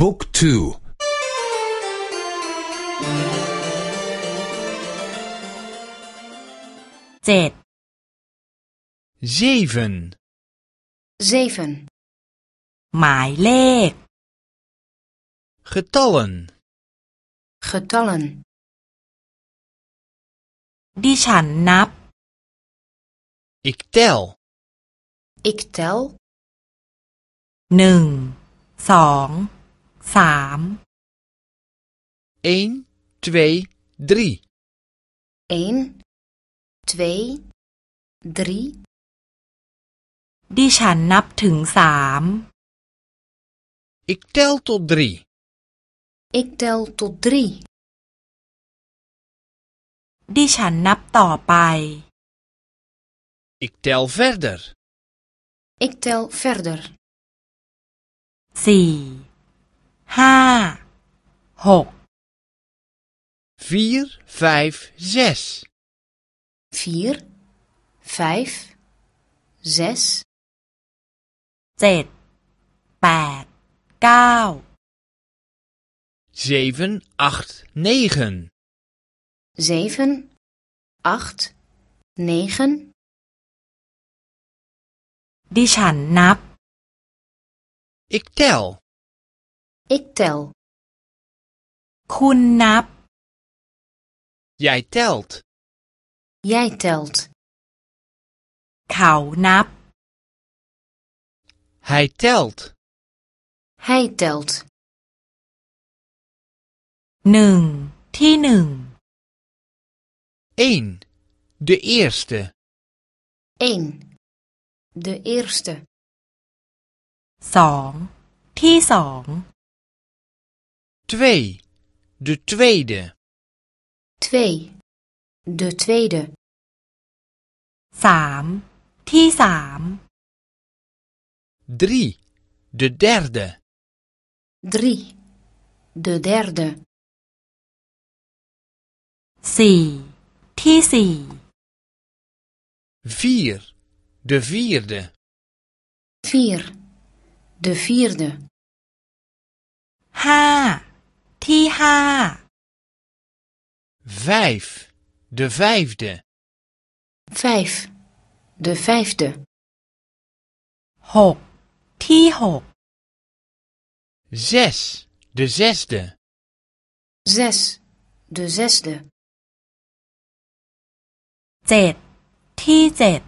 บุ๊กทู เจ็ด zeven, zeven, หมายเลข getallen, getallen, ดิฉันนับ ik tel, ik tel, หนึ่ง สอง สาม 1, 2, 3, één, twee, drie, ดิฉันนับถึงสาม ik tel tot 3, ik tel tot drie, ดิฉันนับต่อไป ik tel verder, ik tel verder, สี่ ห้า หก 4, 5, 6, vier, vijf, zes, เจ็ด แปด เก้า 7, 8, 9, zeven, acht, negen, ดิฉันนับ ik tel, ik tel, คุณนับ jij telt, jij telt, เขานับ hij telt, hij telt, หนึ่ง ที่หนึ่ง 1, de eerste, één, de eerste, สอง ที่สอง 2, de tweede, twee, de tweede, สาม ที่สาม 3, de derde, drie, de derde, สี่ ที่สี่ 4, de vierde, vier, de vierde, ห้า ที่ห้า 5, de vijfde, vijf, de vijfde, หก ที่หก 6, de zesde, zes, de zesde, เจ็ด ที่เจ็ด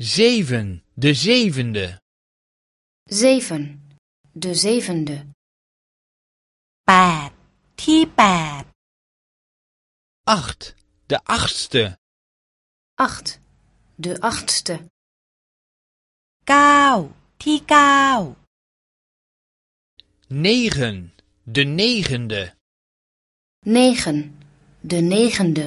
7, de zevende, zeven, de zevende, แปด ที่แปด 8, de achtste, acht, de achtste, เก้า ที่เก้า 9, de negende, negen, de negende,